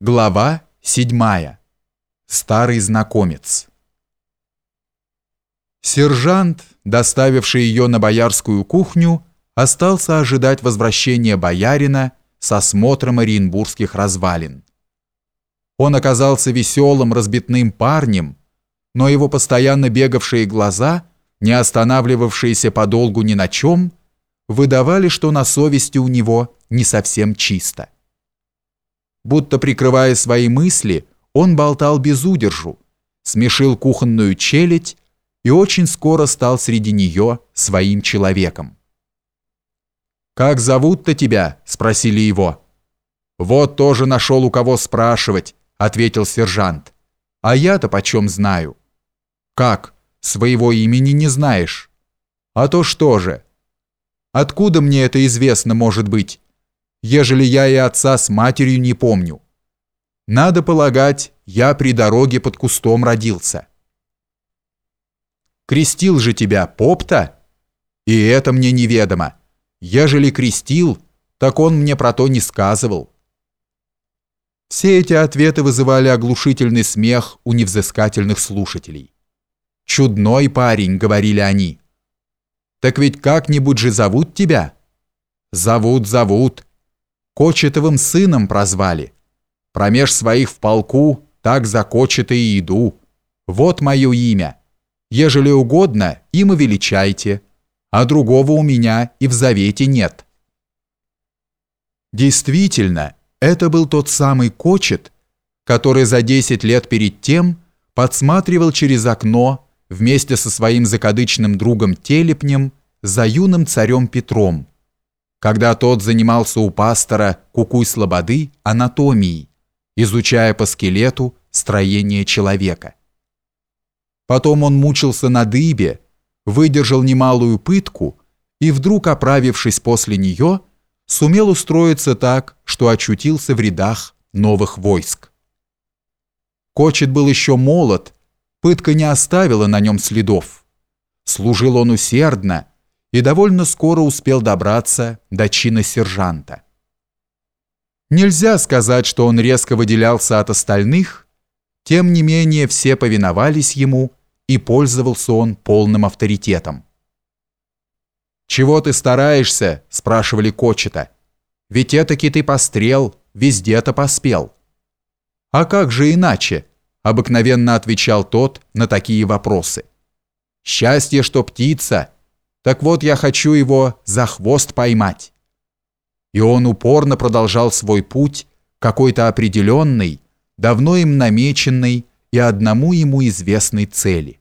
Глава 7. Старый знакомец. Сержант, доставивший ее на боярскую кухню, остался ожидать возвращения боярина с осмотром оренбургских развалин. Он оказался веселым, разбитным парнем, но его постоянно бегавшие глаза, не останавливавшиеся подолгу ни на чем, выдавали, что на совести у него не совсем чисто. Будто прикрывая свои мысли, он болтал без удержу, смешил кухонную челядь и очень скоро стал среди нее своим человеком. «Как зовут-то тебя?» – спросили его. «Вот тоже нашел у кого спрашивать», – ответил сержант. «А я-то почем знаю?» «Как? Своего имени не знаешь?» «А то что же?» «Откуда мне это известно, может быть?» Ежели я и отца с матерью не помню. Надо полагать, я при дороге под кустом родился. Крестил же тебя поп-то? И это мне неведомо. Ежели крестил, так он мне про то не сказывал. Все эти ответы вызывали оглушительный смех у невзыскательных слушателей. «Чудной парень», — говорили они. «Так ведь как-нибудь же зовут тебя?» «Зовут, зовут. Кочетовым сыном прозвали. Промеж своих в полку так за Кочета и иду. Вот мое имя. Ежели угодно, им и величайте, а другого у меня и в завете нет». Действительно, это был тот самый Кочет, который за 10 лет перед тем подсматривал через окно вместе со своим закадычным другом Телепнем за юным царем Петром, когда тот занимался у пастора Кукуй-Слободы анатомией, изучая по скелету строение человека. Потом он мучился на дыбе, выдержал немалую пытку и вдруг, оправившись после нее, сумел устроиться так, что очутился в рядах новых войск. Кочет был еще молод, пытка не оставила на нем следов. Служил он усердно, и довольно скоро успел добраться до чина сержанта. Нельзя сказать, что он резко выделялся от остальных, тем не менее все повиновались ему, и пользовался он полным авторитетом. «Чего ты стараешься?» – спрашивали Кочета. «Ведь этаки ты пострел, везде-то поспел». «А как же иначе?» – обыкновенно отвечал тот на такие вопросы. «Счастье, что птица – так вот, я хочу его за хвост поймать. И он упорно продолжал свой путь, какой-то определенный, давно им намеченный и одному ему известной цели.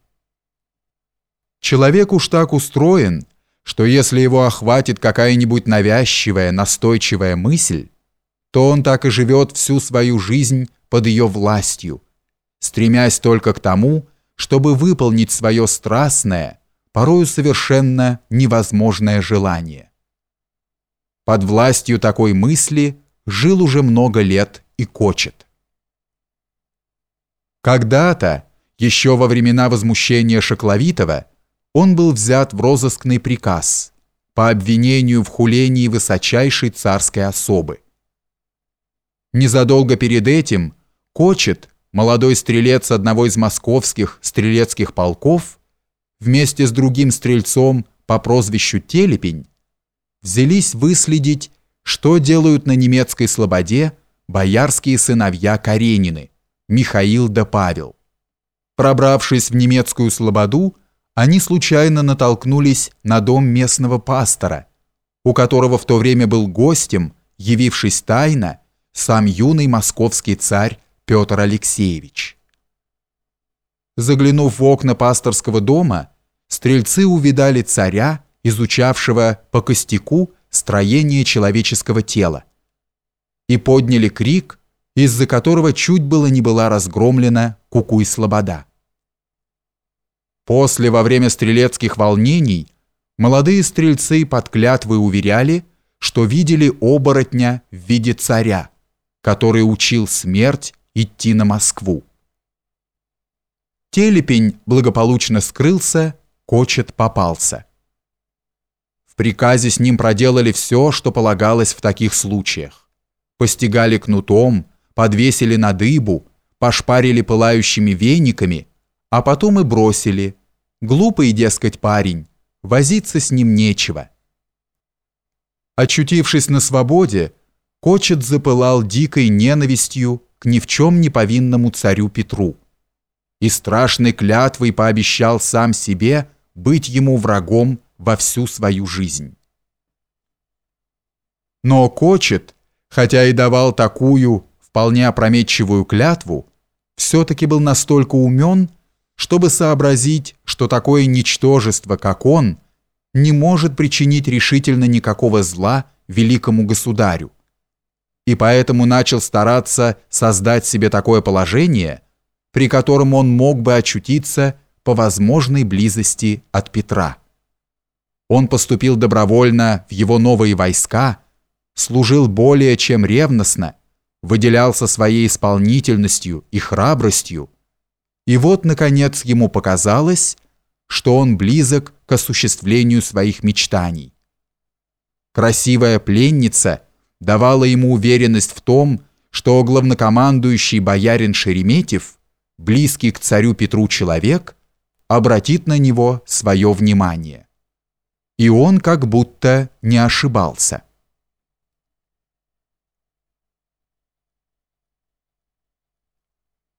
Человек уж так устроен, что если его охватит какая-нибудь навязчивая, настойчивая мысль, то он так и живет всю свою жизнь под ее властью, стремясь только к тому, чтобы выполнить свое страстное, порою совершенно невозможное желание. Под властью такой мысли жил уже много лет и Кочет. Когда-то, еще во времена возмущения Шокловитова, он был взят в розыскный приказ по обвинению в хулении высочайшей царской особы. Незадолго перед этим Кочет, молодой стрелец одного из московских стрелецких полков, вместе с другим стрельцом по прозвищу Телепень взялись выследить, что делают на немецкой слободе боярские сыновья Каренины, Михаил да Павел. Пробравшись в немецкую слободу, они случайно натолкнулись на дом местного пастора, у которого в то время был гостем, явившись тайно, сам юный московский царь Петр Алексеевич. Заглянув в окна пасторского дома, стрельцы увидали царя, изучавшего по костяку строение человеческого тела, и подняли крик, из-за которого чуть было не была разгромлена Кукуй-Слобода. После, во время стрелецких волнений, молодые стрельцы под клятвой уверяли, что видели оборотня в виде царя, который учил смерть идти на Москву. Телепень благополучно скрылся, Кочет попался. В приказе с ним проделали все, что полагалось в таких случаях. Постигали кнутом, подвесили на дыбу, пошпарили пылающими вениками, а потом и бросили. Глупый, дескать, парень, возиться с ним нечего. Очутившись на свободе, Кочет запылал дикой ненавистью к ни в чем не повинному царю Петру и страшной клятвой пообещал сам себе быть ему врагом во всю свою жизнь. Но Кочет, хотя и давал такую вполне опрометчивую клятву, все-таки был настолько умен, чтобы сообразить, что такое ничтожество, как он, не может причинить решительно никакого зла великому государю, и поэтому начал стараться создать себе такое положение, при котором он мог бы очутиться по возможной близости от Петра. Он поступил добровольно в его новые войска, служил более чем ревностно, выделялся своей исполнительностью и храбростью, и вот, наконец, ему показалось, что он близок к осуществлению своих мечтаний. Красивая пленница давала ему уверенность в том, что главнокомандующий боярин Шереметьев, близкий к царю Петру человек, обратит на него свое внимание. И он как будто не ошибался.